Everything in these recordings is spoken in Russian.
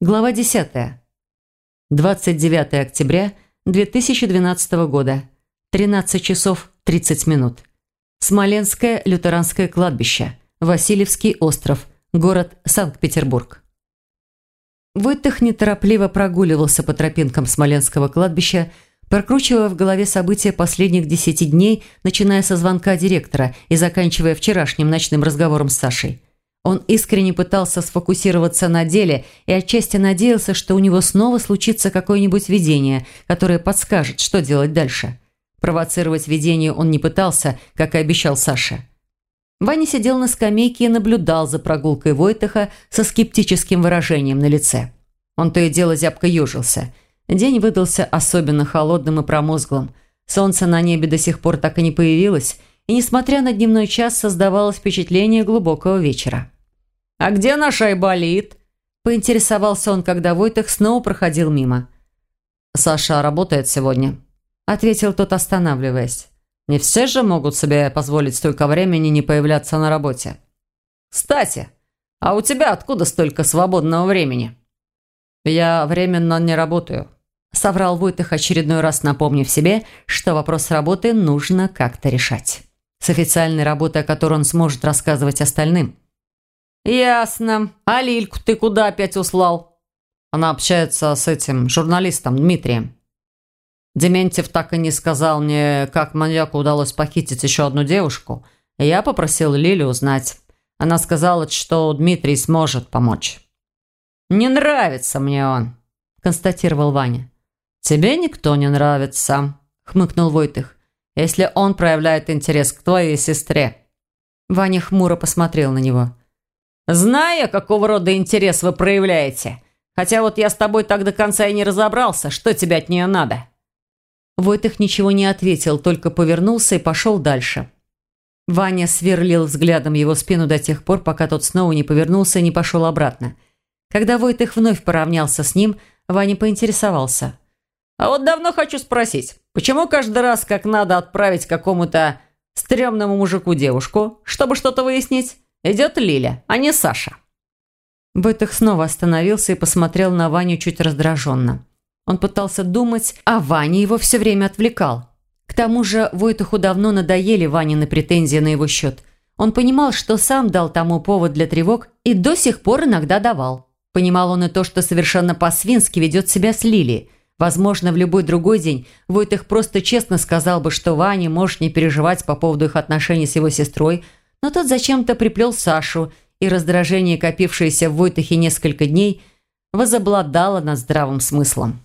Глава 10. 29 октября 2012 года. 13 часов 30 минут. Смоленское лютеранское кладбище. Васильевский остров. Город Санкт-Петербург. Войтых неторопливо прогуливался по тропинкам Смоленского кладбища, прокручивая в голове события последних десяти дней, начиная со звонка директора и заканчивая вчерашним ночным разговором с Сашей. Он искренне пытался сфокусироваться на деле и отчасти надеялся, что у него снова случится какое-нибудь видение, которое подскажет, что делать дальше. Провоцировать видение он не пытался, как и обещал Саше. Ваня сидел на скамейке и наблюдал за прогулкой Войтаха со скептическим выражением на лице. Он то и дело зябко ежился. День выдался особенно холодным и промозглым. Солнце на небе до сих пор так и не появилось, и, несмотря на дневной час, создавалось впечатление глубокого вечера. «А где наш Айболит?» – поинтересовался он, когда Войтых снова проходил мимо. «Саша работает сегодня», – ответил тот, останавливаясь. «Не все же могут себе позволить столько времени не появляться на работе». «Кстати, а у тебя откуда столько свободного времени?» «Я временно не работаю», – соврал Войтых очередной раз, напомнив себе, что вопрос работы нужно как-то решать. С официальной работой, о которой он сможет рассказывать остальным – «Ясно. А Лильку ты куда опять услал?» Она общается с этим журналистом Дмитрием. Дементьев так и не сказал мне, как маньяку удалось похитить еще одну девушку. я попросил Лилю узнать. Она сказала, что Дмитрий сможет помочь. «Не нравится мне он», – констатировал Ваня. «Тебе никто не нравится», – хмыкнул Войтых. «если он проявляет интерес к твоей сестре». Ваня хмуро посмотрел на него. Зная, какого рода интерес вы проявляете. Хотя вот я с тобой так до конца и не разобрался, что тебе от нее надо». Войтых ничего не ответил, только повернулся и пошел дальше. Ваня сверлил взглядом его спину до тех пор, пока тот снова не повернулся и не пошел обратно. Когда Войтых вновь поравнялся с ним, Ваня поинтересовался. «А вот давно хочу спросить, почему каждый раз, как надо отправить какому-то стрёмному мужику девушку, чтобы что-то выяснить, Идет Лиля, а не Саша». Бытых снова остановился и посмотрел на Ваню чуть раздраженно. Он пытался думать, а Ваня его все время отвлекал. К тому же Войтуху давно надоели Ванины претензии на его счет. Он понимал, что сам дал тому повод для тревог и до сих пор иногда давал. Понимал он и то, что совершенно по-свински ведет себя с Лилией. Возможно, в любой другой день Войтых просто честно сказал бы, что Ваня может не переживать по поводу их отношений с его сестрой, но тот зачем-то приплел Сашу, и раздражение, копившееся в Войтахе несколько дней, возобладало над здравым смыслом.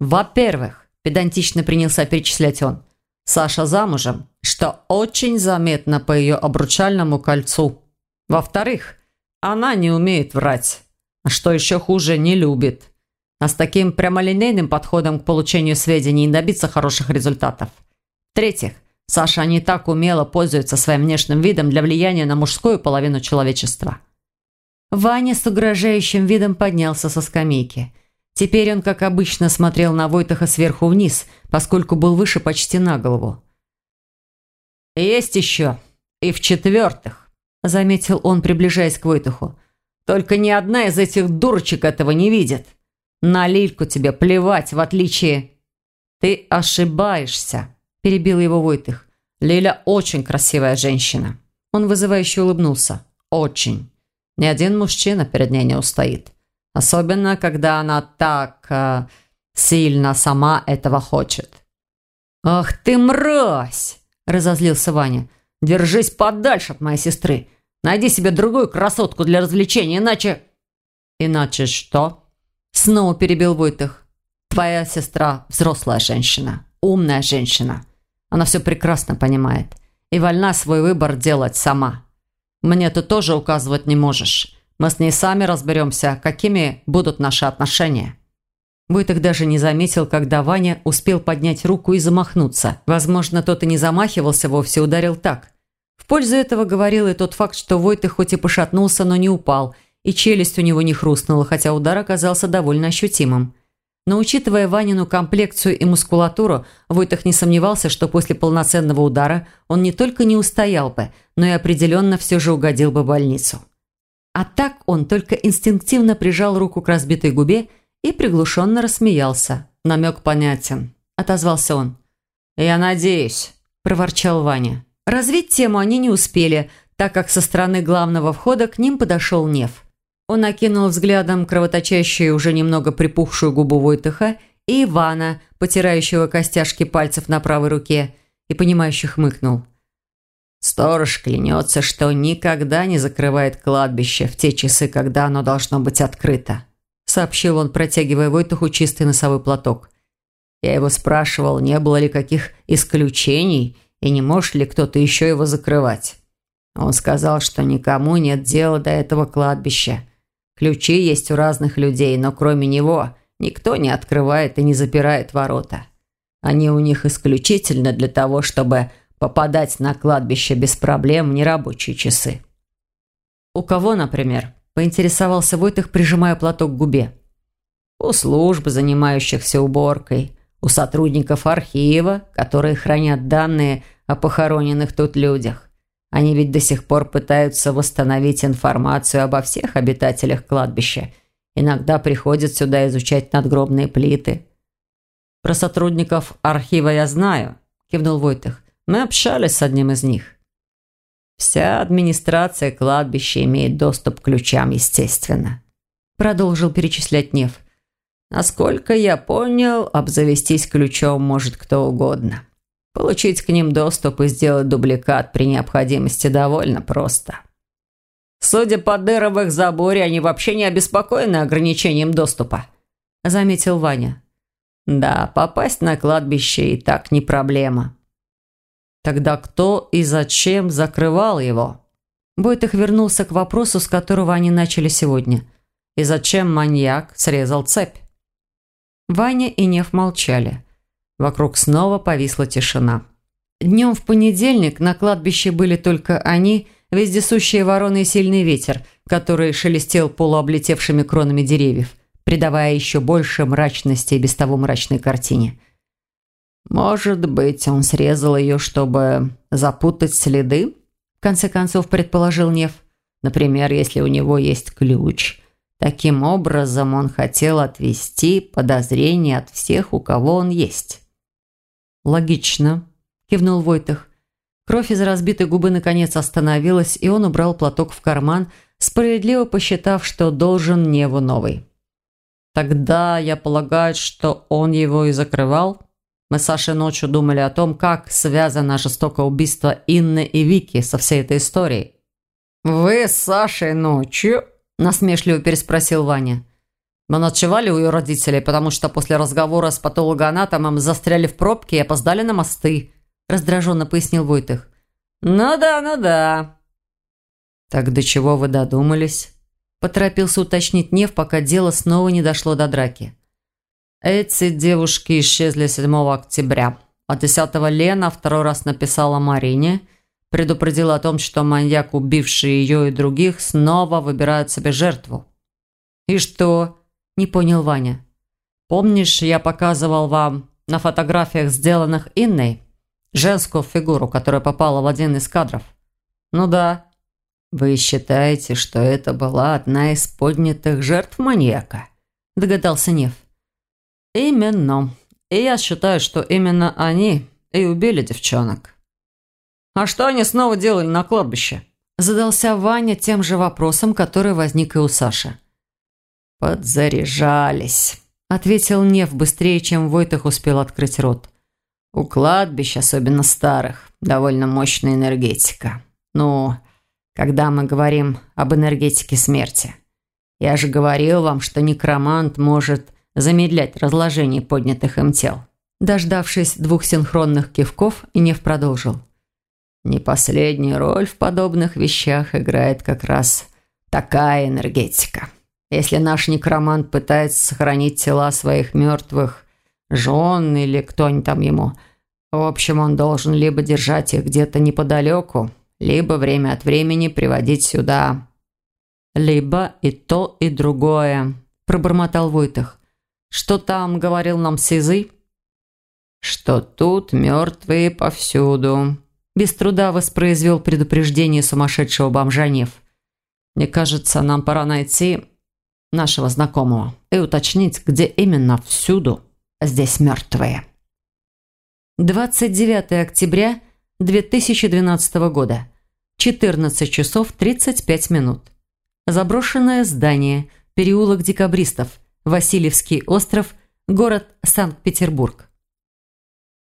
«Во-первых», – педантично принялся перечислять он, «Саша замужем, что очень заметно по ее обручальному кольцу. Во-вторых, она не умеет врать, а что еще хуже, не любит. А с таким прямолинейным подходом к получению сведений добиться хороших результатов. В-третьих, Саша не так умело пользуется своим внешним видом для влияния на мужскую половину человечества. Ваня с угрожающим видом поднялся со скамейки. Теперь он, как обычно, смотрел на Войтаха сверху вниз, поскольку был выше почти на голову. «Есть еще. И в-четвертых», – заметил он, приближаясь к Войтаху. «Только ни одна из этих дурочек этого не видит. На Лильку тебе плевать, в отличие...» «Ты ошибаешься», перебил его Войтых. «Лиля очень красивая женщина». Он вызывающе улыбнулся. «Очень. Ни один мужчина перед ней не устоит. Особенно, когда она так э, сильно сама этого хочет». «Ах ты мразь!» – разозлился Ваня. «Держись подальше от моей сестры. Найди себе другую красотку для развлечения, иначе...» «Иначе что?» Снова перебил Войтых. «Твоя сестра взрослая женщина, умная женщина. Она все прекрасно понимает и вольна свой выбор делать сама. Мне ты тоже указывать не можешь. Мы с ней сами разберемся, какими будут наши отношения». Войтых даже не заметил, когда Ваня успел поднять руку и замахнуться. Возможно, тот и не замахивался вовсе, ударил так. В пользу этого говорил и тот факт, что Войтых хоть и пошатнулся, но не упал, и челюсть у него не хрустнула, хотя удар оказался довольно ощутимым. Но учитывая Ванину комплекцию и мускулатуру, Войтах не сомневался, что после полноценного удара он не только не устоял бы, но и определенно все же угодил бы в больницу. А так он только инстинктивно прижал руку к разбитой губе и приглушенно рассмеялся. Намек понятен. Отозвался он. «Я надеюсь», – проворчал Ваня. Развить тему они не успели, так как со стороны главного входа к ним подошел Нев. Он окинул взглядом кровоточащую, уже немного припухшую губу Войтыха и Ивана, потирающего костяшки пальцев на правой руке, и понимающе хмыкнул – Сторож клянется, что никогда не закрывает кладбище в те часы, когда оно должно быть открыто», сообщил он, протягивая Войтуху чистый носовой платок. Я его спрашивал, не было ли каких исключений и не может ли кто-то еще его закрывать. Он сказал, что никому нет дела до этого кладбища. Ключи есть у разных людей, но кроме него никто не открывает и не запирает ворота. Они у них исключительно для того, чтобы попадать на кладбище без проблем в нерабочие часы. «У кого, например?» – поинтересовался Войтых, прижимая платок к губе. «У служб, занимающихся уборкой, у сотрудников архива, которые хранят данные о похороненных тут людях. Они ведь до сих пор пытаются восстановить информацию обо всех обитателях кладбища. Иногда приходят сюда изучать надгробные плиты». «Про сотрудников архива я знаю», – кивнул Войтых. Мы общались с одним из них. Вся администрация кладбища имеет доступ к ключам, естественно. Продолжил перечислять Нев. Насколько я понял, обзавестись ключом может кто угодно. Получить к ним доступ и сделать дубликат при необходимости довольно просто. Судя по их заборе, они вообще не обеспокоены ограничением доступа, заметил Ваня. Да, попасть на кладбище и так не проблема. Тогда кто и зачем закрывал его? Бойтых вернулся к вопросу, с которого они начали сегодня. И зачем маньяк срезал цепь? Ваня и Нев молчали. Вокруг снова повисла тишина. Днем в понедельник на кладбище были только они, вездесущие вороны и сильный ветер, который шелестел полуоблетевшими кронами деревьев, придавая еще больше мрачности и без того мрачной картине – «Может быть, он срезал ее, чтобы запутать следы?» В конце концов, предположил Нев. «Например, если у него есть ключ. Таким образом, он хотел отвести подозрения от всех, у кого он есть». «Логично», – кивнул Войтых. Кровь из разбитой губы наконец остановилась, и он убрал платок в карман, справедливо посчитав, что должен Неву новый. «Тогда я полагаю, что он его и закрывал?» Мы с Сашей ночью думали о том, как связано жестокое убийство Инны и Вики со всей этой историей. «Вы с Сашей ночью?» – насмешливо переспросил Ваня. «Мы ночевали у ее родителей, потому что после разговора с патологоанатомом застряли в пробке и опоздали на мосты», – раздраженно пояснил Войтых. «Ну да, ну да». «Так до чего вы додумались?» – поторопился уточнить Нев, пока дело снова не дошло до драки. Эти девушки исчезли 7 октября. А 10 Лена второй раз написала Марине, предупредила о том, что маньяк, убивший ее и других, снова выбирает себе жертву. «И что?» – не понял Ваня. «Помнишь, я показывал вам на фотографиях, сделанных Инной, женскую фигуру, которая попала в один из кадров?» «Ну да». «Вы считаете, что это была одна из поднятых жертв маньяка?» – догадался Нев. «Именно. И я считаю, что именно они и убили девчонок». «А что они снова делали на кладбище?» Задался Ваня тем же вопросом, который возник и у Саши. «Подзаряжались», – ответил Нев быстрее, чем Войтах успел открыть рот. «У кладбищ, особенно старых, довольно мощная энергетика. Ну, когда мы говорим об энергетике смерти. Я же говорил вам, что некромант может замедлять разложение поднятых им тел. Дождавшись двух синхронных кивков, Нев продолжил. Не последнюю роль в подобных вещах играет как раз такая энергетика. Если наш некромант пытается сохранить тела своих мертвых жен или кто-нибудь там ему, в общем, он должен либо держать их где-то неподалеку, либо время от времени приводить сюда. «Либо и то, и другое», – пробормотал Войтах. Что там говорил нам Сизый? Что тут мертвые повсюду. Без труда воспроизвел предупреждение сумасшедшего бомжа Нев. Мне кажется, нам пора найти нашего знакомого и уточнить, где именно всюду здесь мертвые. 29 октября 2012 года. 14 часов 35 минут. Заброшенное здание, переулок декабристов, Васильевский остров, город Санкт-Петербург.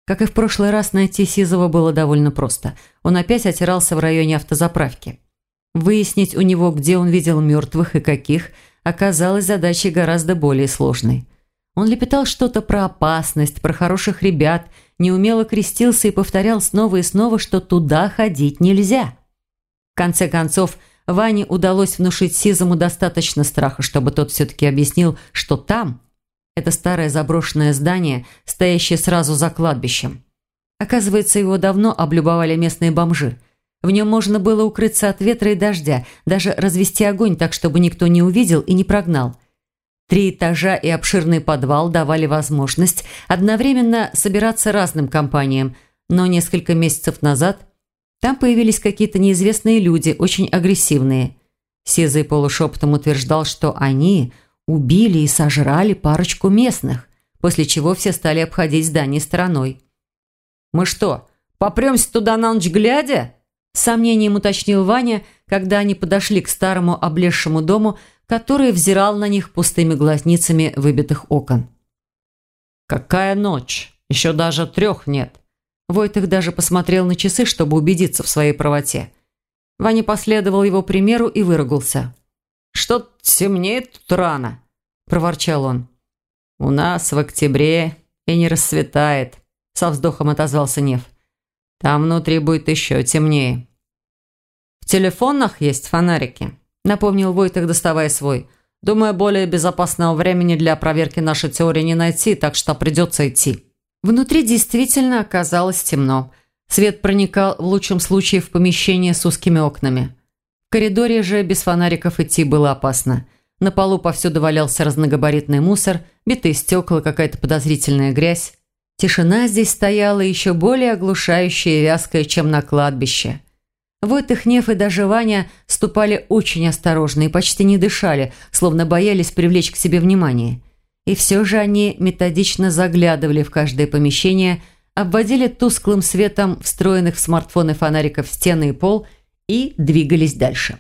Как и в прошлый раз, найти Сизова было довольно просто. Он опять отирался в районе автозаправки. Выяснить у него, где он видел мертвых и каких, оказалось задачей гораздо более сложной. Он лепетал что-то про опасность, про хороших ребят, неумело крестился и повторял снова и снова, что туда ходить нельзя. В конце концов, Ване удалось внушить Сизому достаточно страха, чтобы тот все-таки объяснил, что там – это старое заброшенное здание, стоящее сразу за кладбищем. Оказывается, его давно облюбовали местные бомжи – в нем можно было укрыться от ветра и дождя, даже развести огонь так, чтобы никто не увидел и не прогнал. Три этажа и обширный подвал давали возможность одновременно собираться разным компаниям, но несколько месяцев назад там появились какие-то неизвестные люди, очень агрессивные. Сизый полушепотом утверждал, что они убили и сожрали парочку местных, после чего все стали обходить здание стороной. «Мы что, попремся туда на ночь глядя?» С сомнением уточнил Ваня, когда они подошли к старому облезшему дому, который взирал на них пустыми глазницами выбитых окон. «Какая ночь? Еще даже трех нет!» Войтых даже посмотрел на часы, чтобы убедиться в своей правоте. Ваня последовал его примеру и выругался. «Что темнеет тут рано?» – проворчал он. «У нас в октябре и не расцветает», – со вздохом отозвался Нев. Там внутри будет еще темнее. В телефонах есть фонарики, напомнил Войтых, доставая свой. Думаю, более безопасного времени для проверки нашей теории не найти, так что придется идти. Внутри действительно оказалось темно. Свет проникал в лучшем случае в помещение с узкими окнами. В коридоре же без фонариков идти было опасно. На полу повсюду валялся разногабаритный мусор, битые стекла, какая-то подозрительная грязь. Тишина здесь стояла еще более оглушающая и вязкая, чем на кладбище. Войтых, Нев и даже Ваня ступали очень осторожно и почти не дышали, словно боялись привлечь к себе внимание. И все же они методично заглядывали в каждое помещение, обводили тусклым светом встроенных в смартфоны фонариков стены и пол и двигались дальше.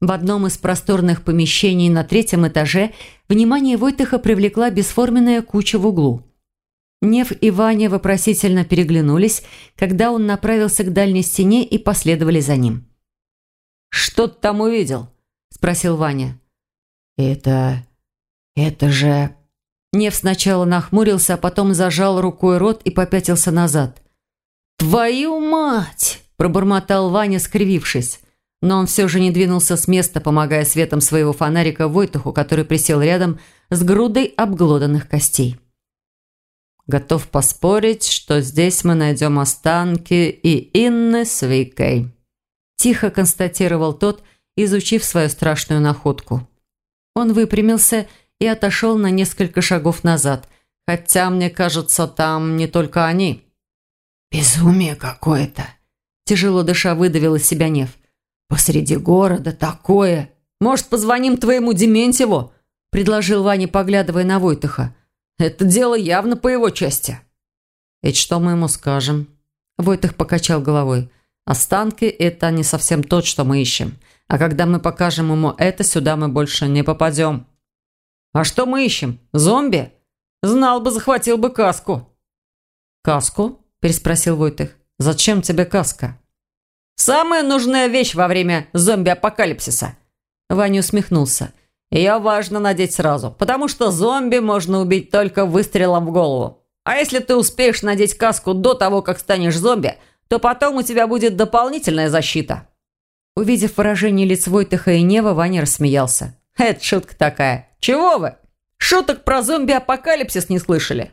В одном из просторных помещений на третьем этаже внимание Войтыха привлекла бесформенная куча в углу – Нев и Ваня вопросительно переглянулись, когда он направился к дальней стене и последовали за ним. «Что ты там увидел?» – спросил Ваня. «Это... это же...» Нев сначала нахмурился, а потом зажал рукой рот и попятился назад. «Твою мать!» – пробормотал Ваня, скривившись. Но он все же не двинулся с места, помогая светом своего фонарика Войтуху, который присел рядом с грудой обглоданных костей. Готов поспорить, что здесь мы найдем останки и Инны с Викой. Тихо констатировал тот, изучив свою страшную находку. Он выпрямился и отошел на несколько шагов назад, хотя, мне кажется, там не только они. «Безумие какое-то!» Тяжело дыша выдавил из себя Нев. «Посреди города такое!» «Может, позвоним твоему Дементьеву?» предложил Ваня, поглядывая на Войтыха. Это дело явно по его части». «И что мы ему скажем?» Войтых покачал головой. «Останки – это не совсем то, что мы ищем. А когда мы покажем ему это, сюда мы больше не попадем». «А что мы ищем? Зомби? Знал бы, захватил бы каску». «Каску?» – переспросил Войтых. «Зачем тебе каска?» «Самая нужная вещь во время зомби-апокалипсиса». Ваня усмехнулся. Ее важно надеть сразу, потому что зомби можно убить только выстрелом в голову. А если ты успеешь надеть каску до того, как станешь зомби, то потом у тебя будет дополнительная защита». Увидев выражение лиц Войтыха и Нева, Ваня рассмеялся. «Это шутка такая. Чего вы? Шуток про зомби-апокалипсис не слышали?»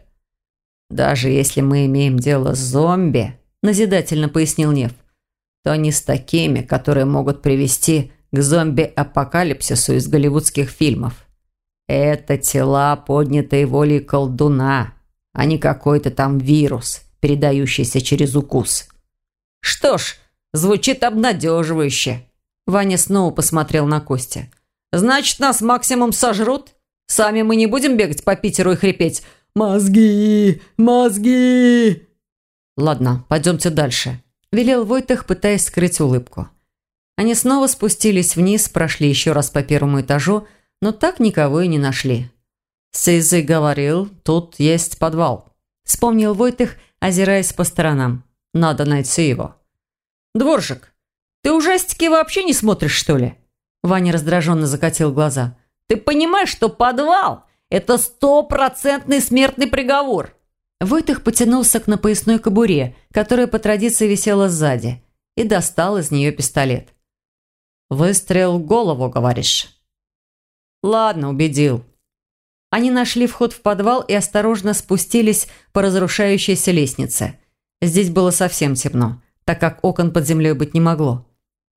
«Даже если мы имеем дело с зомби», – назидательно пояснил Нев, – «то не с такими, которые могут привести к зомби-апокалипсису из голливудских фильмов. Это тела, поднятые волей колдуна, а не какой-то там вирус, передающийся через укус. Что ж, звучит обнадеживающе. Ваня снова посмотрел на Костя. «Значит, нас максимум сожрут? Сами мы не будем бегать по Питеру и хрипеть «Мозги! Мозги!» «Ладно, пойдемте дальше», – велел Войтых, пытаясь скрыть улыбку. Они снова спустились вниз, прошли еще раз по первому этажу, но так никого и не нашли. «Сизый говорил, тут есть подвал», – вспомнил Войтых, озираясь по сторонам. «Надо найти его». «Дворжик, ты ужастики вообще не смотришь, что ли?» Ваня раздраженно закатил глаза. «Ты понимаешь, что подвал – это стопроцентный смертный приговор?» Войтых потянулся к напоясной кобуре, которая по традиции висела сзади, и достал из нее пистолет. «Выстрел в голову, говоришь?» «Ладно, убедил». Они нашли вход в подвал и осторожно спустились по разрушающейся лестнице. Здесь было совсем темно, так как окон под землей быть не могло.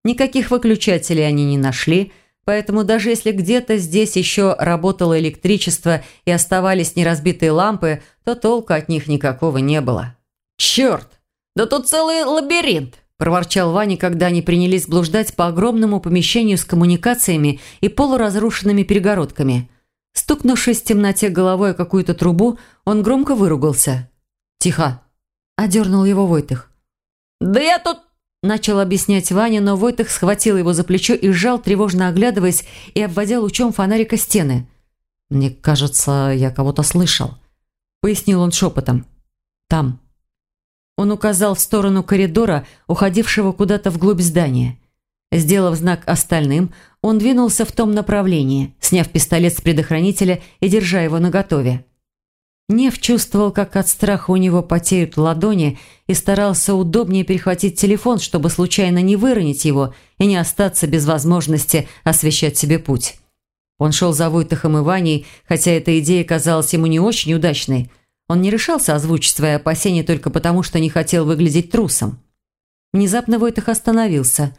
Никаких выключателей они не нашли, поэтому даже если где-то здесь еще работало электричество и оставались неразбитые лампы, то толка от них никакого не было. «Черт! Да тут целый лабиринт!» – проворчал Ваня, когда они принялись блуждать по огромному помещению с коммуникациями и полуразрушенными перегородками. Стукнувшись в темноте головой о какую-то трубу, он громко выругался. «Тихо!» – одернул его Войтых. «Да я тут Начал объяснять Ваня, но Войтых схватил его за плечо и сжал, тревожно оглядываясь и обводя лучом фонарика стены. «Мне кажется, я кого-то слышал», — пояснил он шепотом. «Там». Он указал в сторону коридора, уходившего куда-то вглубь здания. Сделав знак остальным, он двинулся в том направлении, сняв пистолет с предохранителя и держа его наготове. Нев чувствовал, как от страха у него потеют ладони, и старался удобнее перехватить телефон, чтобы случайно не выронить его и не остаться без возможности освещать себе путь. Он шел за Войтахом и Ваней, хотя эта идея казалась ему не очень удачной. Он не решался озвучить свои опасения только потому, что не хотел выглядеть трусом. Внезапно Войтах остановился.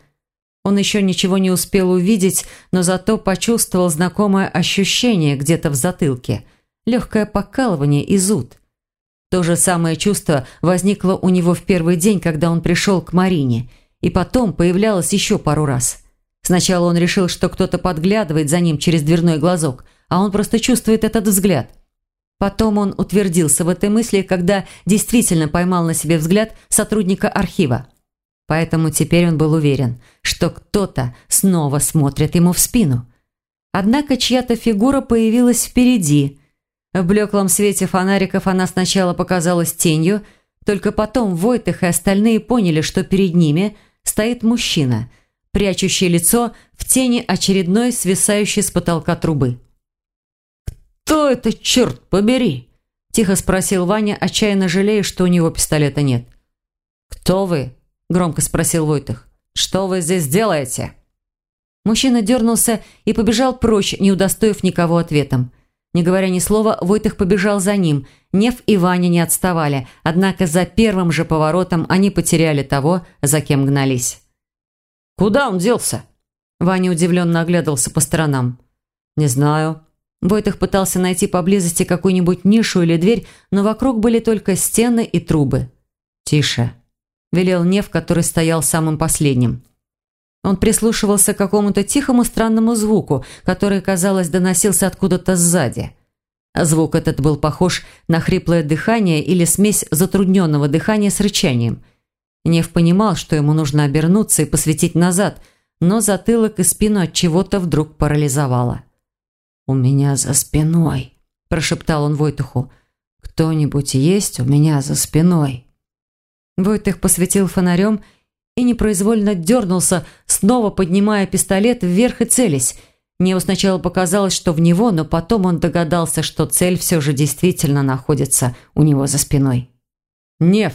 Он еще ничего не успел увидеть, но зато почувствовал знакомое ощущение где-то в затылке – легкое покалывание и зуд. То же самое чувство возникло у него в первый день, когда он пришел к Марине, и потом появлялось еще пару раз. Сначала он решил, что кто-то подглядывает за ним через дверной глазок, а он просто чувствует этот взгляд. Потом он утвердился в этой мысли, когда действительно поймал на себе взгляд сотрудника архива. Поэтому теперь он был уверен, что кто-то снова смотрит ему в спину. Однако чья-то фигура появилась впереди, в блеклом свете фонариков она сначала показалась тенью, только потом Войтых и остальные поняли, что перед ними стоит мужчина, прячущий лицо в тени очередной свисающей с потолка трубы. «Кто это, черт побери?» – тихо спросил Ваня, отчаянно жалея, что у него пистолета нет. «Кто вы?» – громко спросил Войтых. «Что вы здесь делаете?» Мужчина дернулся и побежал прочь, не удостоив никого ответом. Не говоря ни слова, Войтых побежал за ним. Нев и Ваня не отставали, однако за первым же поворотом они потеряли того, за кем гнались. «Куда он делся?» Ваня удивленно оглядывался по сторонам. «Не знаю». Войтых пытался найти поблизости какую-нибудь нишу или дверь, но вокруг были только стены и трубы. «Тише», – велел Нев, который стоял самым последним. Он прислушивался к какому-то тихому странному звуку, который, казалось, доносился откуда-то сзади. Звук этот был похож на хриплое дыхание или смесь затрудненного дыхания с рычанием. Нев понимал, что ему нужно обернуться и посветить назад, но затылок и спину от чего-то вдруг парализовало. «У меня за спиной», – прошептал он Войтуху. «Кто-нибудь есть у меня за спиной?» Войтых посветил фонарем и непроизвольно дернулся, снова поднимая пистолет вверх и целясь. Неву сначала показалось, что в него, но потом он догадался, что цель все же действительно находится у него за спиной. «Нев,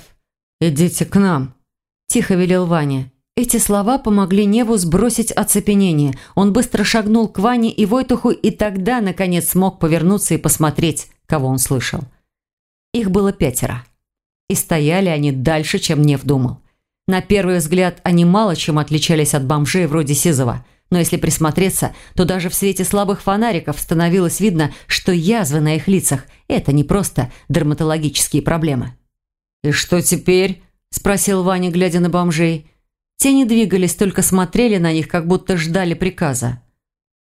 идите к нам», – тихо велел Ваня. Эти слова помогли Неву сбросить оцепенение. Он быстро шагнул к Ване и Войтуху и тогда, наконец, смог повернуться и посмотреть, кого он слышал. Их было пятеро. И стояли они дальше, чем Нев думал. На первый взгляд они мало чем отличались от бомжей вроде Сизова. Но если присмотреться, то даже в свете слабых фонариков становилось видно, что язвы на их лицах – это не просто дерматологические проблемы. «И что теперь?» – спросил Ваня, глядя на бомжей. Те не двигались, только смотрели на них, как будто ждали приказа.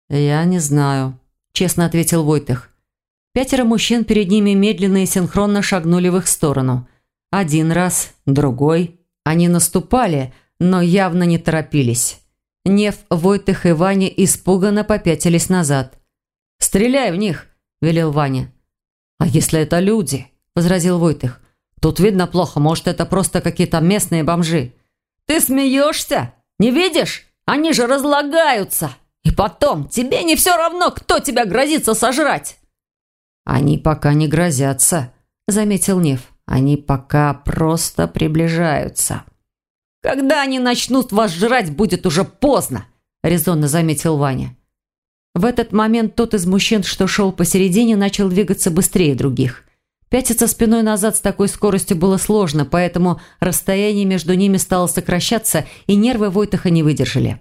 «Я не знаю», – честно ответил Войтых. Пятеро мужчин перед ними медленно и синхронно шагнули в их сторону. Один раз, другой. Они наступали, но явно не торопились. Нев, Войтых и Ваня испуганно попятились назад. «Стреляй в них!» – велел Ваня. «А если это люди?» – возразил Войтых. «Тут видно плохо, может, это просто какие-то местные бомжи». «Ты смеешься? Не видишь? Они же разлагаются! И потом, тебе не все равно, кто тебя грозится сожрать!» «Они пока не грозятся», – заметил Нев. «Они пока просто приближаются». «Когда они начнут вас жрать, будет уже поздно», – резонно заметил Ваня. В этот момент тот из мужчин, что шел посередине, начал двигаться быстрее других. Пятиться спиной назад с такой скоростью было сложно, поэтому расстояние между ними стало сокращаться, и нервы Войтаха не выдержали.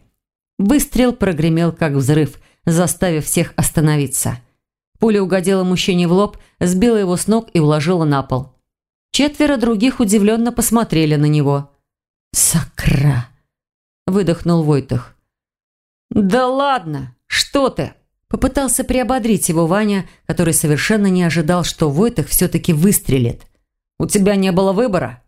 Выстрел прогремел, как взрыв, заставив всех остановиться – Пуля угодила мужчине в лоб, сбила его с ног и уложила на пол. Четверо других удивленно посмотрели на него. «Сакра!» – выдохнул Войтах. «Да ладно! Что ты?» Попытался приободрить его Ваня, который совершенно не ожидал, что Войтах все-таки выстрелит. «У тебя не было выбора?»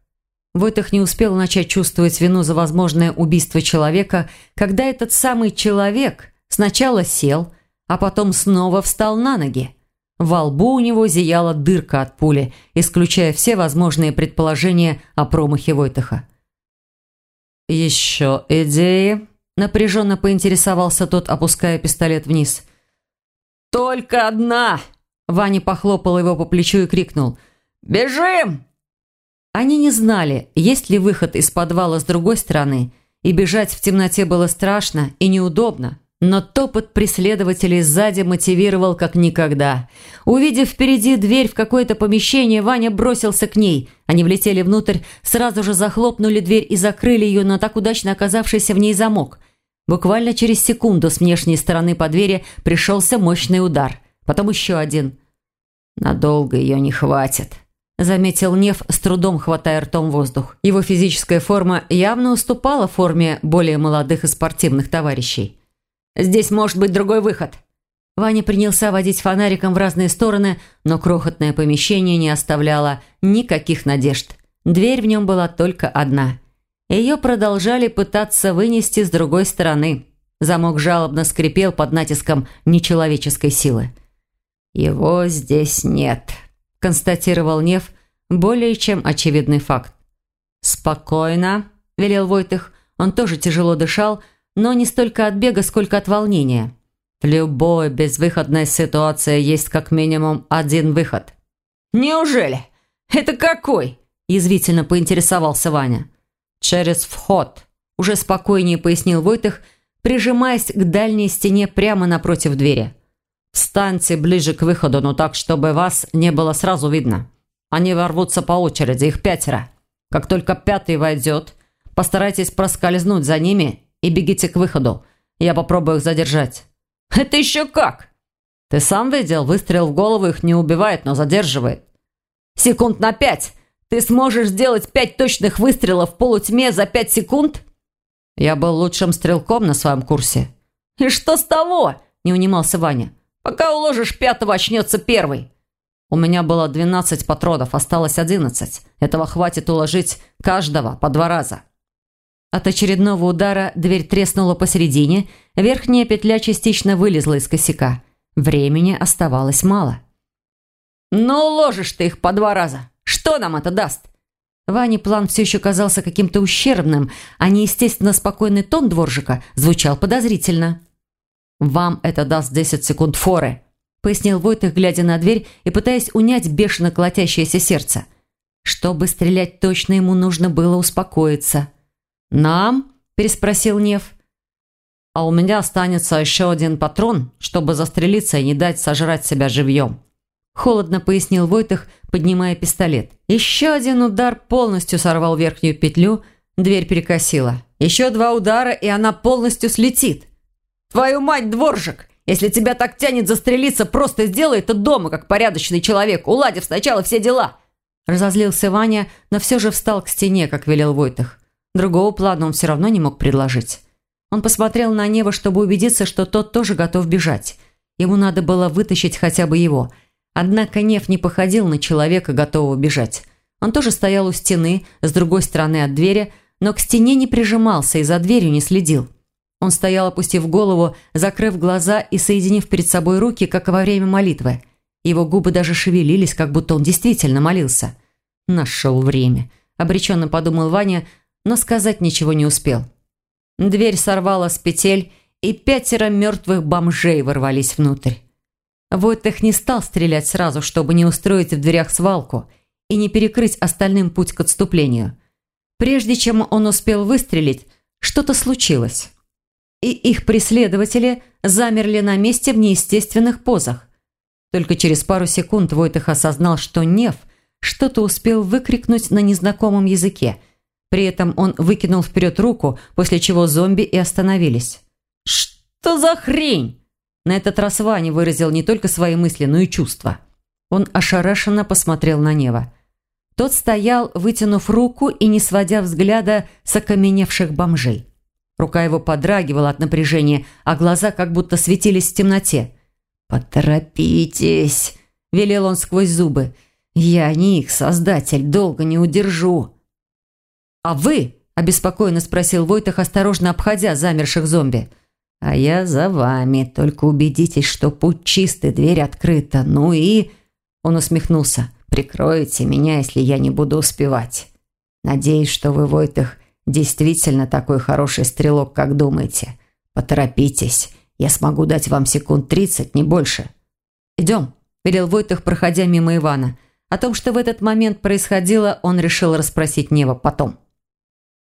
Войтах не успел начать чувствовать вину за возможное убийство человека, когда этот самый человек сначала сел – а потом снова встал на ноги. Во лбу у него зияла дырка от пули, исключая все возможные предположения о промахе Войтаха. «Еще идеи?» – напряженно поинтересовался тот, опуская пистолет вниз. «Только одна!» – Ваня похлопал его по плечу и крикнул. «Бежим!» Они не знали, есть ли выход из подвала с другой стороны, и бежать в темноте было страшно и неудобно. Но топот преследователей сзади мотивировал как никогда. Увидев впереди дверь в какое-то помещение, Ваня бросился к ней. Они влетели внутрь, сразу же захлопнули дверь и закрыли ее на так удачно оказавшийся в ней замок. Буквально через секунду с внешней стороны по двери пришелся мощный удар. Потом еще один. «Надолго ее не хватит», – заметил Нев, с трудом хватая ртом воздух. Его физическая форма явно уступала форме более молодых и спортивных товарищей. Здесь может быть другой выход». Ваня принялся водить фонариком в разные стороны, но крохотное помещение не оставляло никаких надежд. Дверь в нем была только одна. Ее продолжали пытаться вынести с другой стороны. Замок жалобно скрипел под натиском нечеловеческой силы. «Его здесь нет», – констатировал Нев более чем очевидный факт. «Спокойно», – велел Войтых. Он тоже тяжело дышал, но не столько от бега, сколько от волнения. В любой безвыходной ситуации есть как минимум один выход. «Неужели? Это какой?» – язвительно поинтересовался Ваня. «Через вход», – уже спокойнее пояснил Войтых, прижимаясь к дальней стене прямо напротив двери. «Встаньте ближе к выходу, но так, чтобы вас не было сразу видно. Они ворвутся по очереди, их пятеро. Как только пятый войдет, постарайтесь проскользнуть за ними и бегите к выходу. Я попробую их задержать». «Это еще как?» «Ты сам видел, выстрел в голову их не убивает, но задерживает». «Секунд на пять! Ты сможешь сделать пять точных выстрелов в полутьме за пять секунд?» «Я был лучшим стрелком на своем курсе». «И что с того?» – не унимался Ваня. «Пока уложишь пятого, очнется первый». «У меня было двенадцать патронов, осталось одиннадцать. Этого хватит уложить каждого по два раза». От очередного удара дверь треснула посередине, верхняя петля частично вылезла из косяка. Времени оставалось мало. «Ну, ложишь ты их по два раза. Что нам это даст?» Ване план все еще казался каким-то ущербным, а неестественно спокойный тон дворжика звучал подозрительно. «Вам это даст 10 секунд форы», — пояснил Войтых, глядя на дверь и пытаясь унять бешено колотящееся сердце. Чтобы стрелять точно, ему нужно было успокоиться. «Нам?» – переспросил Нев. «А у меня останется еще один патрон, чтобы застрелиться и не дать сожрать себя живьем», – холодно пояснил Войтых, поднимая пистолет. Еще один удар полностью сорвал верхнюю петлю, дверь перекосила. Еще два удара, и она полностью слетит. «Твою мать, дворжик! Если тебя так тянет застрелиться, просто сделай это дома, как порядочный человек, уладив сначала все дела!» Разозлился Ваня, но все же встал к стене, как велел Войтых. Другого плана он все равно не мог предложить. Он посмотрел на Нева, чтобы убедиться, что тот тоже готов бежать. Ему надо было вытащить хотя бы его. Однако Нев не походил на человека, готового бежать. Он тоже стоял у стены, с другой стороны от двери, но к стене не прижимался и за дверью не следил. Он стоял, опустив голову, закрыв глаза и соединив перед собой руки, как во время молитвы. Его губы даже шевелились, как будто он действительно молился. «Нашел время», – обреченно подумал Ваня, но сказать ничего не успел. Дверь сорвала с петель, и пятеро мертвых бомжей ворвались внутрь. Войтых не стал стрелять сразу, чтобы не устроить в дверях свалку и не перекрыть остальным путь к отступлению. Прежде чем он успел выстрелить, что-то случилось и их преследователи замерли на месте в неестественных позах. Только через пару секунд Войтых осознал, что Нев что-то успел выкрикнуть на незнакомом языке. При этом он выкинул вперед руку, после чего зомби и остановились. «Что за хрень?» На этот раз Ваня выразил не только свои мысли, но и чувства. Он ошарашенно посмотрел на Нева. Тот стоял, вытянув руку и не сводя взгляда с окаменевших бомжей. Рука его подрагивала от напряжения, а глаза как будто светились в темноте. «Поторопитесь!» – велел он сквозь зубы. «Я не их создатель, долго не удержу». «А вы?» – обеспокоенно спросил Войтах, осторожно обходя замерших зомби. «А я за вами. Только убедитесь, что путь чистый, дверь открыта. Ну и...» Он усмехнулся. «Прикроете меня, если я не буду успевать. Надеюсь, что вы, Войтах, действительно такой хороший стрелок, как думаете. Поторопитесь, я смогу дать вам секунд тридцать, не больше». «Идем», – велел Войтых, проходя мимо Ивана. О том, что в этот момент происходило, он решил расспросить Нева потом.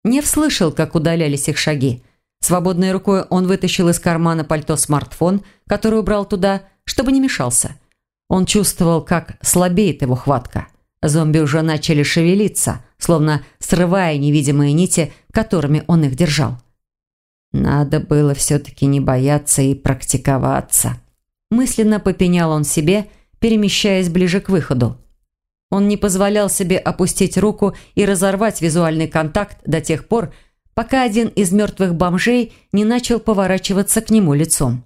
Нев слышал, как удалялись их шаги. Свободной рукой он вытащил из кармана пальто смартфон, который убрал туда, чтобы не мешался. Он чувствовал, как слабеет его хватка. Зомби уже начали шевелиться, словно срывая невидимые нити, которыми он их держал. Надо было все-таки не бояться и практиковаться. Мысленно попенял он себе, перемещаясь ближе к выходу. Он не позволял себе опустить руку и разорвать визуальный контакт до тех пор, пока один из мертвых бомжей не начал поворачиваться к нему лицом.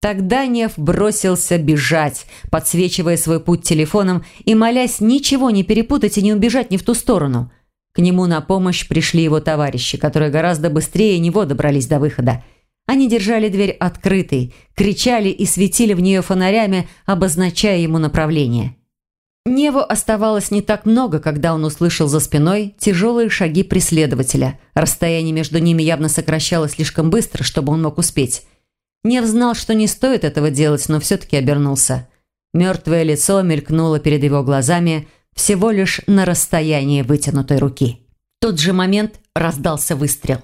Тогда Нев бросился бежать, подсвечивая свой путь телефоном и молясь ничего не перепутать и не убежать ни в ту сторону. К нему на помощь пришли его товарищи, которые гораздо быстрее него добрались до выхода. Они держали дверь открытой, кричали и светили в нее фонарями, обозначая ему направление. Неву оставалось не так много, когда он услышал за спиной тяжелые шаги преследователя. Расстояние между ними явно сокращалось слишком быстро, чтобы он мог успеть. Нев знал, что не стоит этого делать, но все-таки обернулся. Мертвое лицо мелькнуло перед его глазами всего лишь на расстоянии вытянутой руки. В тот же момент раздался выстрел.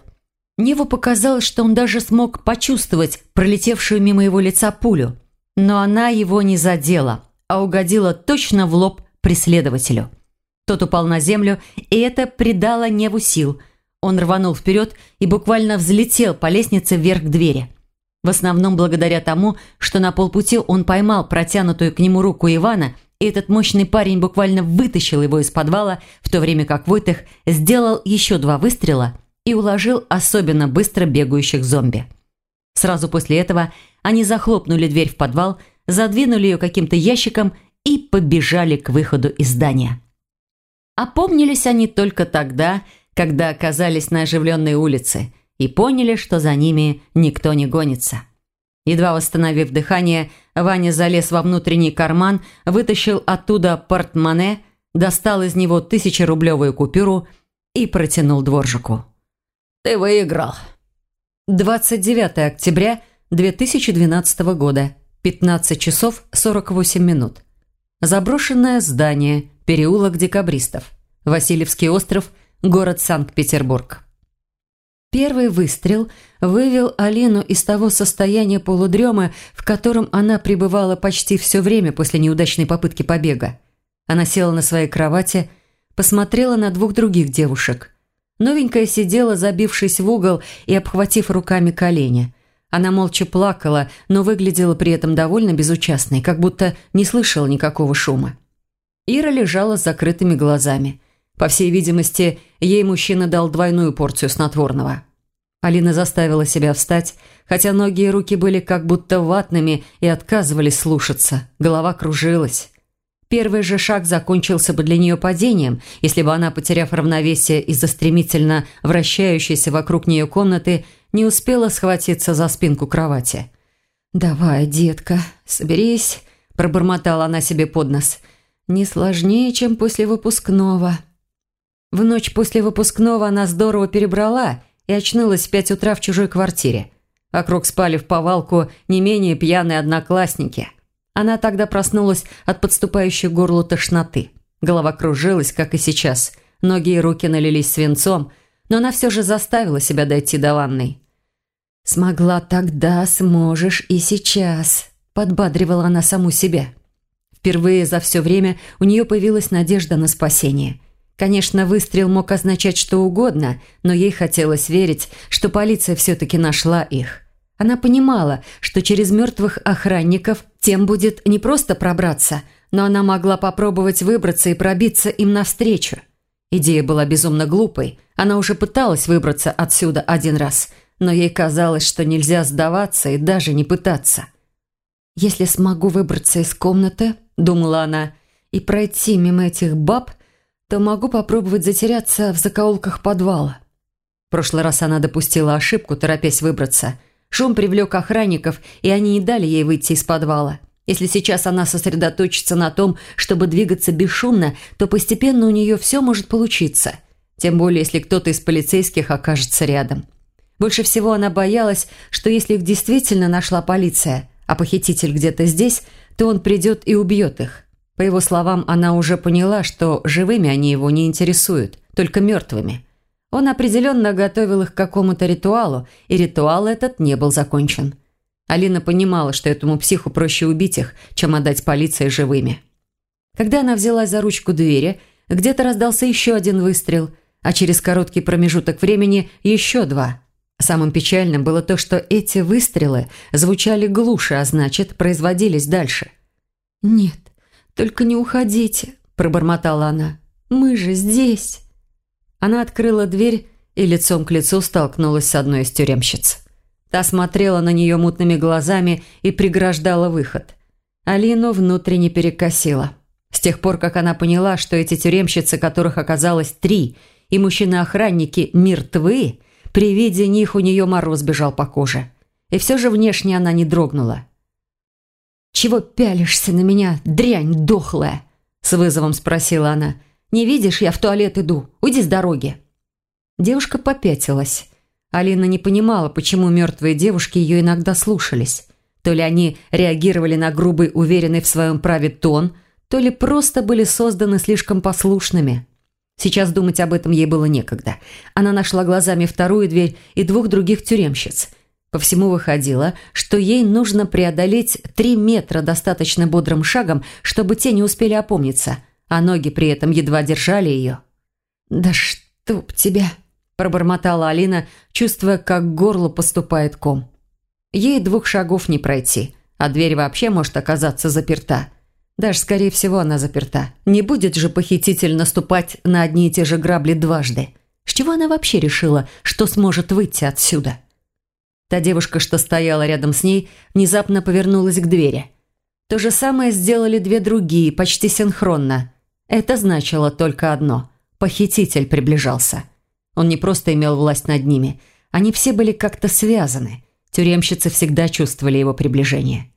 Неву показалось, что он даже смог почувствовать пролетевшую мимо его лица пулю. Но она его не задела, а угодила точно в лоб преследователю. Тот упал на землю, и это придало Неву сил. Он рванул вперед и буквально взлетел по лестнице вверх к двери. В основном благодаря тому, что на полпути он поймал протянутую к нему руку Ивана, и этот мощный парень буквально вытащил его из подвала, в то время как Войтых сделал еще два выстрела и уложил особенно быстро бегающих зомби. Сразу после этого они захлопнули дверь в подвал, задвинули ее каким-то ящиком и побежали к выходу из здания. Опомнились они только тогда, когда оказались на оживленной улице – и поняли, что за ними никто не гонится. Едва восстановив дыхание, Ваня залез во внутренний карман, вытащил оттуда портмоне, достал из него тысячерублевую купюру и протянул дворжику. «Ты выиграл!» 29 октября 2012 года, 15 часов 48 минут. Заброшенное здание, переулок декабристов. Васильевский остров, город Санкт-Петербург. Первый выстрел вывел Алину из того состояния полудремы, в котором она пребывала почти все время после неудачной попытки побега. Она села на своей кровати, посмотрела на двух других девушек. Новенькая сидела, забившись в угол и обхватив руками колени. Она молча плакала, но выглядела при этом довольно безучастной, как будто не слышала никакого шума. Ира лежала с закрытыми глазами. По всей видимости, ей мужчина дал двойную порцию снотворного. Алина заставила себя встать, хотя ноги и руки были как будто ватными и отказывались слушаться. Голова кружилась. Первый же шаг закончился бы для нее падением, если бы она, потеряв равновесие из-за стремительно вращающейся вокруг нее комнаты, не успела схватиться за спинку кровати. «Давай, детка, соберись», – пробормотала она себе под нос. «Не сложнее, чем после выпускного». В ночь после выпускного она здорово перебрала и очнулась в пять утра в чужой квартире. Вокруг спали в повалку не менее пьяные одноклассники – она тогда проснулась от подступающей горлу тошноты. Голова кружилась, как и сейчас. Ноги и руки налились свинцом, но она все же заставила себя дойти до ванной. «Смогла тогда, сможешь и сейчас», – подбадривала она саму себя. Впервые за все время у нее появилась надежда на спасение. Конечно, выстрел мог означать что угодно, но ей хотелось верить, что полиция все-таки нашла их. Она понимала, что через мертвых охранников тем будет не просто пробраться, но она могла попробовать выбраться и пробиться им навстречу. Идея была безумно глупой. Она уже пыталась выбраться отсюда один раз, но ей казалось, что нельзя сдаваться и даже не пытаться. «Если смогу выбраться из комнаты», — думала она, — «и пройти мимо этих баб, то могу попробовать затеряться в закоулках подвала». В прошлый раз она допустила ошибку, торопясь выбраться — Шум привлек охранников, и они не дали ей выйти из подвала. Если сейчас она сосредоточится на том, чтобы двигаться бесшумно, то постепенно у нее все может получиться. Тем более, если кто-то из полицейских окажется рядом. Больше всего она боялась, что если их действительно нашла полиция, а похититель где-то здесь, то он придет и убьет их. По его словам, она уже поняла, что живыми они его не интересуют, только мертвыми. Он определенно готовил их к какому-то ритуалу, и ритуал этот не был закончен. Алина понимала, что этому психу проще убить их, чем отдать полиции живыми. Когда она взялась за ручку двери, где-то раздался еще один выстрел, а через короткий промежуток времени еще два. Самым печальным было то, что эти выстрелы звучали глуше, а значит, производились дальше. «Нет, только не уходите», – пробормотала она. «Мы же здесь». Она открыла дверь и лицом к лицу столкнулась с одной из тюремщиц. Та смотрела на нее мутными глазами и преграждала выход. Алину внутренне перекосила. С тех пор, как она поняла, что эти тюремщицы, которых оказалось три, и мужчины-охранники мертвы, при виде них у нее мороз бежал по коже. И все же внешне она не дрогнула. «Чего пялишься на меня, дрянь дохлая?» – с вызовом спросила она. Не видишь, я в туалет иду. Уйди с дороги». Девушка попятилась. Алина не понимала, почему мертвые девушки ее иногда слушались. То ли они реагировали на грубый, уверенный в своем праве тон, то ли просто были созданы слишком послушными. Сейчас думать об этом ей было некогда. Она нашла глазами вторую дверь и двух других тюремщиц. По всему выходило, что ей нужно преодолеть три метра достаточно бодрым шагом, чтобы те не успели опомниться – а ноги при этом едва держали ее. «Да чтоб тебя!» – пробормотала Алина, чувствуя, как к горлу поступает ком. Ей двух шагов не пройти, а дверь вообще может оказаться заперта. Даже, скорее всего, она заперта. Не будет же похититель наступать на одни и те же грабли дважды. С чего она вообще решила, что сможет выйти отсюда? Та девушка, что стояла рядом с ней, внезапно повернулась к двери. То же самое сделали две другие, почти синхронно – это значило только одно – похититель приближался. Он не просто имел власть над ними, они все были как-то связаны. Тюремщицы всегда чувствовали его приближение.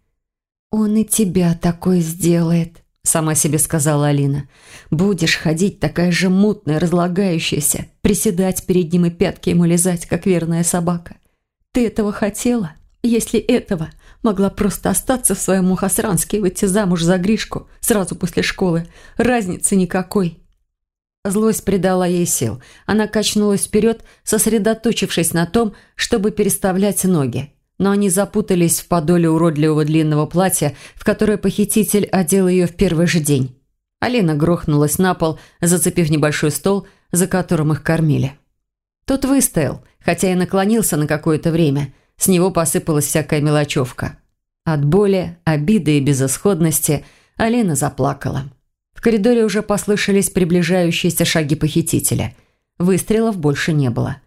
«Он и тебя такой сделает», – сама себе сказала Алина. «Будешь ходить такая же мутная, разлагающаяся, приседать перед ним и пятки ему лизать, как верная собака. Ты этого хотела? Если этого, Могла просто остаться в своем Мухасранске и выйти замуж за Гришку сразу после школы. Разницы никакой. Злость придала ей сил. Она качнулась вперед, сосредоточившись на том, чтобы переставлять ноги. Но они запутались в подоле уродливого длинного платья, в которое похититель одел ее в первый же день. Алина грохнулась на пол, зацепив небольшой стол, за которым их кормили. Тот выстоял, хотя и наклонился на какое-то время – с него посыпалась всякая мелочевка. От боли, обиды и безысходности Алина заплакала. В коридоре уже послышались приближающиеся шаги похитителя. Выстрелов больше не было.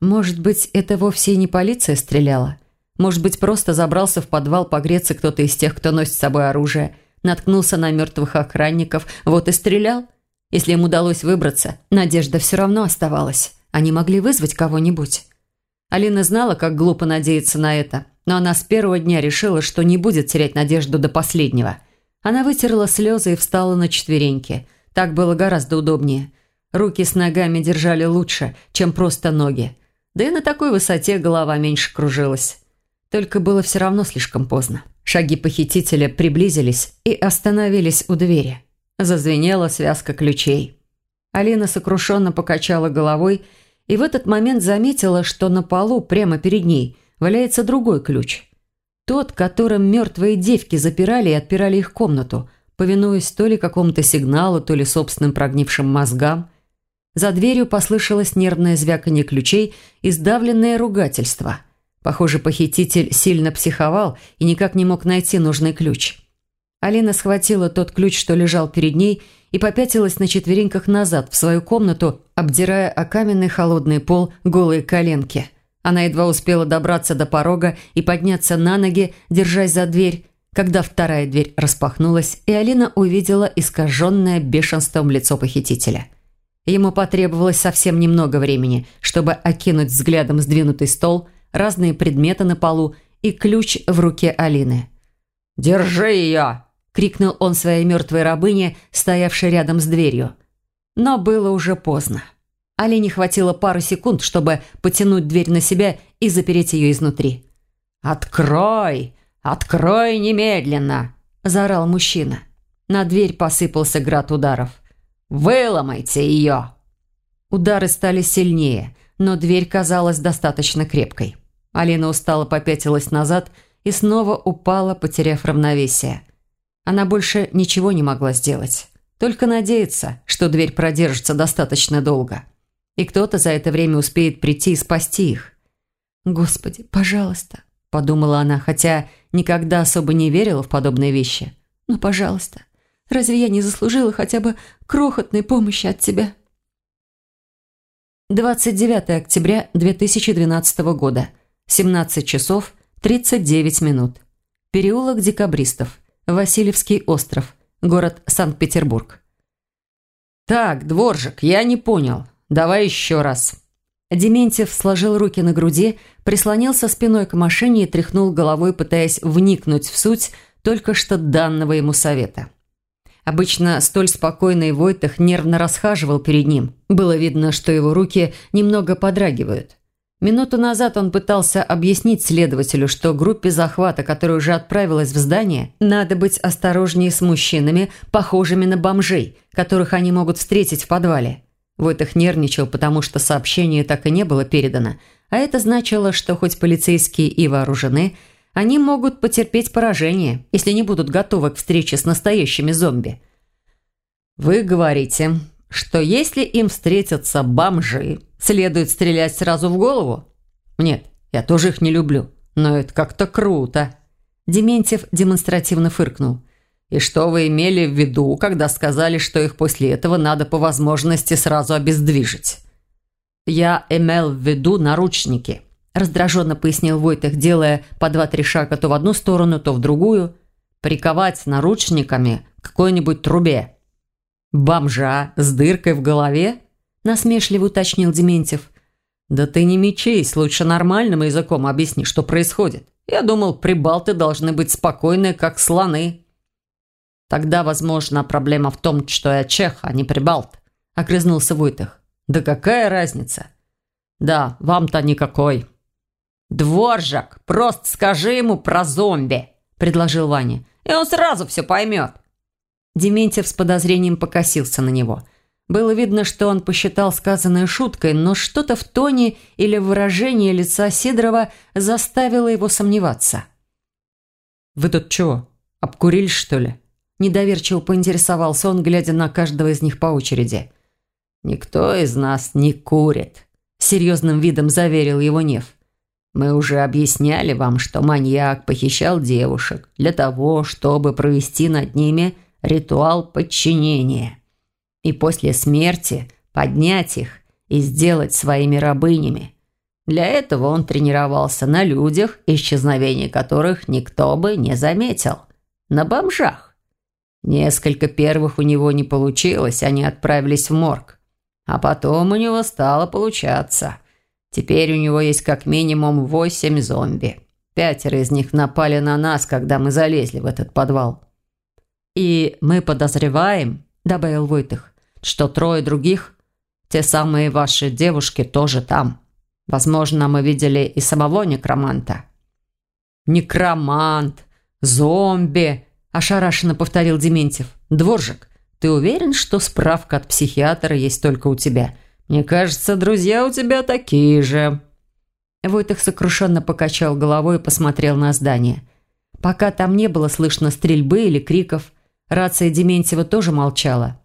Может быть, это вовсе и не полиция стреляла? Может быть, просто забрался в подвал погреться кто-то из тех, кто носит с собой оружие, наткнулся на мертвых охранников, вот и стрелял? Если им удалось выбраться, надежда все равно оставалась. Они могли вызвать кого-нибудь. Алина знала, как глупо надеяться на это, но она с первого дня решила, что не будет терять надежду до последнего. Она вытерла слезы и встала на четвереньки. Так было гораздо удобнее. Руки с ногами держали лучше, чем просто ноги. Да и на такой высоте голова меньше кружилась. Только было все равно слишком поздно. Шаги похитителя приблизились и остановились у двери. Зазвенела связка ключей. Алина сокрушенно покачала головой и в этот момент заметила, что на полу прямо перед ней валяется другой ключ. Тот, которым мертвые девки запирали и отпирали их комнату, повинуясь то ли какому-то сигналу, то ли собственным прогнившим мозгам. За дверью послышалось нервное звяканье ключей и сдавленное ругательство. Похоже, похититель сильно психовал и никак не мог найти нужный ключ. Алина схватила тот ключ, что лежал перед ней, и попятилась на четвереньках назад в свою комнату, обдирая о каменный холодный пол голые коленки. Она едва успела добраться до порога и подняться на ноги, держась за дверь, когда вторая дверь распахнулась, и Алина увидела искаженное бешенством лицо похитителя. Ему потребовалось совсем немного времени, чтобы окинуть взглядом сдвинутый стол, разные предметы на полу и ключ в руке Алины. «Держи ее!» – крикнул он своей мертвой рабыне, стоявшей рядом с дверью. Но было уже поздно. Алине хватило пару секунд, чтобы потянуть дверь на себя и запереть ее изнутри. «Открой! Открой немедленно!» – заорал мужчина. На дверь посыпался град ударов. «Выломайте ее!» Удары стали сильнее, но дверь казалась достаточно крепкой. Алина устало попятилась назад и снова упала, потеряв равновесие. Она больше ничего не могла сделать. Только надеяться, что дверь продержится достаточно долго. И кто-то за это время успеет прийти и спасти их. «Господи, пожалуйста», – подумала она, хотя никогда особо не верила в подобные вещи. «Ну, пожалуйста, разве я не заслужила хотя бы крохотной помощи от тебя?» 29 октября 2012 года, 17 часов 39 минут. Переулок Декабристов. Васильевский остров, город Санкт-Петербург. «Так, дворжик, я не понял. Давай еще раз». Дементьев сложил руки на груди, прислонился спиной к машине и тряхнул головой, пытаясь вникнуть в суть только что данного ему совета. Обычно столь спокойный Войтах нервно расхаживал перед ним. Было видно, что его руки немного подрагивают. Минуту назад он пытался объяснить следователю, что группе захвата, которая уже отправилась в здание, надо быть осторожнее с мужчинами, похожими на бомжей, которых они могут встретить в подвале. Войтых нервничал, потому что сообщение так и не было передано, а это значило, что хоть полицейские и вооружены, они могут потерпеть поражение, если не будут готовы к встрече с настоящими зомби. «Вы говорите, что если им встретятся бомжи, следует стрелять сразу в голову? Нет, я тоже их не люблю, но это как-то круто. Дементьев демонстративно фыркнул. И что вы имели в виду, когда сказали, что их после этого надо по возможности сразу обездвижить? Я имел в виду наручники, раздраженно пояснил Войтых, делая по два-три шага то в одну сторону, то в другую. Приковать наручниками к какой-нибудь трубе «Бомжа с дыркой в голове?» – насмешливо уточнил Дементьев. «Да ты не мечись, лучше нормальным языком объясни, что происходит. Я думал, прибалты должны быть спокойны, как слоны». «Тогда, возможно, проблема в том, что я чех, а не прибалт», – огрызнулся Войтых. «Да какая разница?» «Да, вам-то никакой». «Дворжак, просто скажи ему про зомби», – предложил Ваня. «И он сразу все поймет». Дементьев с подозрением покосился на него. Было видно, что он посчитал сказанное шуткой, но что-то в тоне или выражении лица Сидорова заставило его сомневаться. «Вы тут чего, обкурились, что ли?» Недоверчиво поинтересовался он, глядя на каждого из них по очереди. «Никто из нас не курит», – серьезным видом заверил его Нев. «Мы уже объясняли вам, что маньяк похищал девушек для того, чтобы провести над ними ритуал подчинения. И после смерти поднять их и сделать своими рабынями. Для этого он тренировался на людях, исчезновение которых никто бы не заметил. На бомжах. Несколько первых у него не получилось, они отправились в морг. А потом у него стало получаться. Теперь у него есть как минимум восемь зомби. Пятеро из них напали на нас, когда мы залезли в этот подвал. «И мы подозреваем», – добавил Войтых, – «что трое других, те самые ваши девушки, тоже там. Возможно, мы видели и самого некроманта». «Некромант! Зомби!» – ошарашенно повторил Дементьев. «Дворжик, ты уверен, что справка от психиатра есть только у тебя? Мне кажется, друзья у тебя такие же». Войтых сокрушенно покачал головой и посмотрел на здание. Пока там не было слышно стрельбы или криков, рация Дементьева тоже молчала.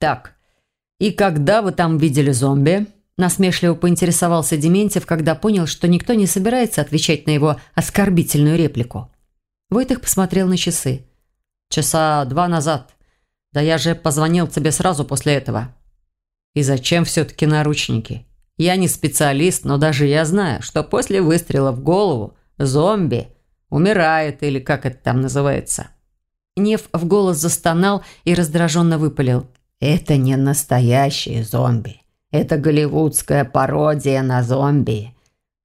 «Так, и когда вы там видели зомби?» Насмешливо поинтересовался Дементьев, когда понял, что никто не собирается отвечать на его оскорбительную реплику. Войтых посмотрел на часы. «Часа два назад. Да я же позвонил тебе сразу после этого». «И зачем все-таки наручники?» Я не специалист, но даже я знаю, что после выстрела в голову зомби умирает или как это там называется. Нев в голос застонал и раздраженно выпалил. «Это не настоящие зомби. Это голливудская пародия на зомби.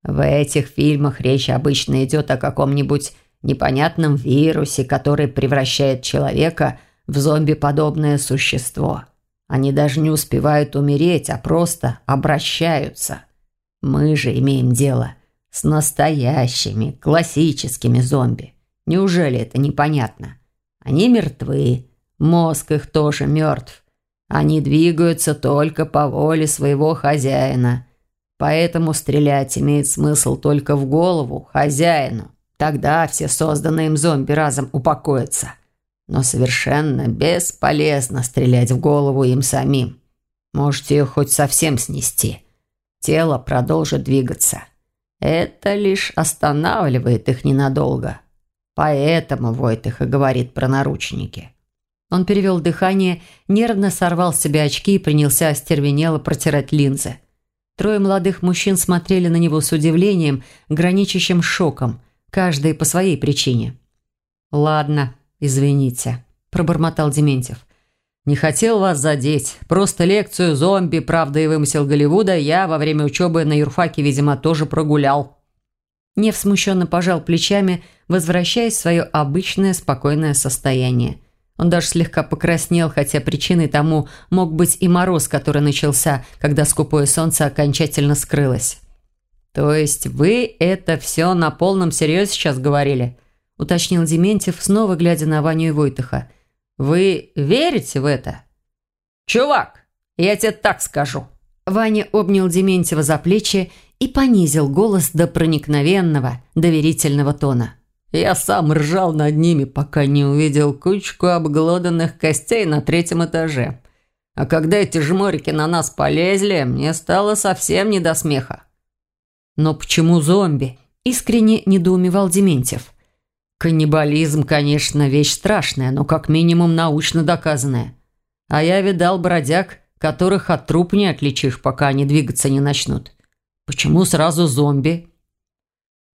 В этих фильмах речь обычно идет о каком-нибудь непонятном вирусе, который превращает человека в зомби-подобное существо. Они даже не успевают умереть, а просто обращаются. Мы же имеем дело с настоящими, классическими зомби. Неужели это непонятно? Они мертвы, мозг их тоже мертв. Они двигаются только по воле своего хозяина. Поэтому стрелять имеет смысл только в голову хозяину. Тогда все созданные им зомби разом упокоятся. Но совершенно бесполезно стрелять в голову им самим. Можете ее хоть совсем снести. Тело продолжит двигаться. Это лишь останавливает их ненадолго. Поэтому Войтых и говорит про наручники. Он перевел дыхание, нервно сорвал с себя очки и принялся остервенело протирать линзы. Трое молодых мужчин смотрели на него с удивлением, граничащим шоком, каждый по своей причине. «Ладно», «Извините», – пробормотал Дементьев. «Не хотел вас задеть. Просто лекцию «Зомби. Правда и вымысел Голливуда» я во время учебы на юрфаке, видимо, тоже прогулял». Нев смущенно пожал плечами, возвращаясь в свое обычное спокойное состояние. Он даже слегка покраснел, хотя причиной тому мог быть и мороз, который начался, когда скупое солнце окончательно скрылось. «То есть вы это все на полном серьезе сейчас говорили?» – уточнил Дементьев, снова глядя на Ваню и Войтыха. «Вы верите в это?» «Чувак, я тебе так скажу». Ваня обнял Дементьева за плечи и понизил голос до проникновенного, доверительного тона. «Я сам ржал над ними, пока не увидел кучку обглоданных костей на третьем этаже. А когда эти жморики на нас полезли, мне стало совсем не до смеха». «Но почему зомби?» – искренне недоумевал Дементьев. Каннибализм, конечно, вещь страшная, но как минимум научно доказанная. А я видал бродяг, которых от труп не отличишь, пока они двигаться не начнут. Почему сразу зомби?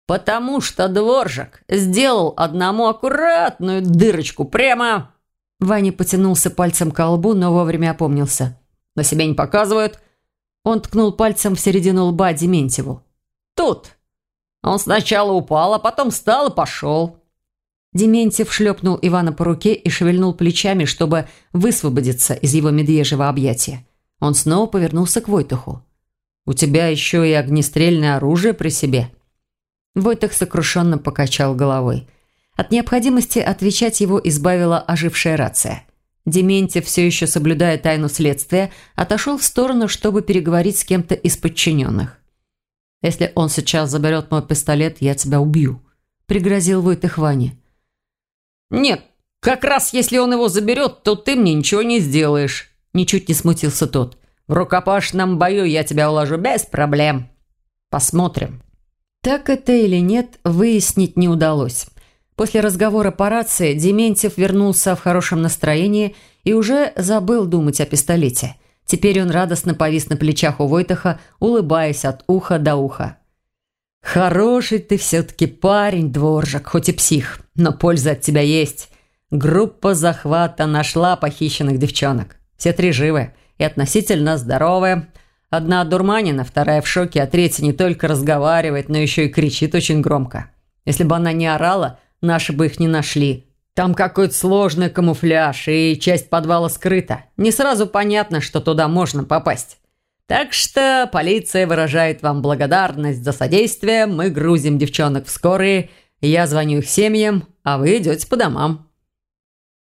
Потому что дворжик сделал одному аккуратную дырочку прямо... Ваня потянулся пальцем к лбу, но вовремя опомнился. На себя не показывают. Он ткнул пальцем в середину лба Дементьеву. Тут. Он сначала упал, а потом встал и пошел. Дементьев шлепнул Ивана по руке и шевельнул плечами, чтобы высвободиться из его медвежьего объятия. Он снова повернулся к Войтуху. «У тебя еще и огнестрельное оружие при себе?» Войтах сокрушенно покачал головой. От необходимости отвечать его избавила ожившая рация. Дементьев, все еще соблюдая тайну следствия, отошел в сторону, чтобы переговорить с кем-то из подчиненных. «Если он сейчас заберет мой пистолет, я тебя убью», – пригрозил Войтых Ване. «Нет, как раз если он его заберет, то ты мне ничего не сделаешь», – ничуть не смутился тот. «В рукопашном бою я тебя уложу без проблем. Посмотрим». Так это или нет, выяснить не удалось. После разговора по рации Дементьев вернулся в хорошем настроении и уже забыл думать о пистолете. Теперь он радостно повис на плечах у Войтаха, улыбаясь от уха до уха. «Хороший ты все-таки парень, дворжик, хоть и псих, но польза от тебя есть. Группа захвата нашла похищенных девчонок. Все три живы и относительно здоровые. Одна дурманина, вторая в шоке, а третья не только разговаривает, но еще и кричит очень громко. Если бы она не орала, наши бы их не нашли. Там какой-то сложный камуфляж, и часть подвала скрыта. Не сразу понятно, что туда можно попасть. Так что полиция выражает вам благодарность за содействие. Мы грузим девчонок в скорые. Я звоню их семьям, а вы идете по домам.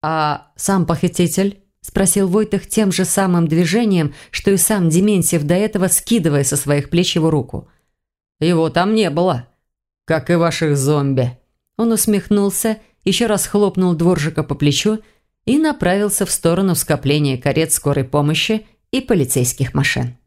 «А сам похититель?» – спросил Войтых тем же самым движением, что и сам Дементьев до этого скидывая со своих плеч его руку. «Его там не было, как и ваших зомби». Он усмехнулся, еще раз хлопнул дворжика по плечу и направился в сторону скопления карет скорой помощи и полицейских машин.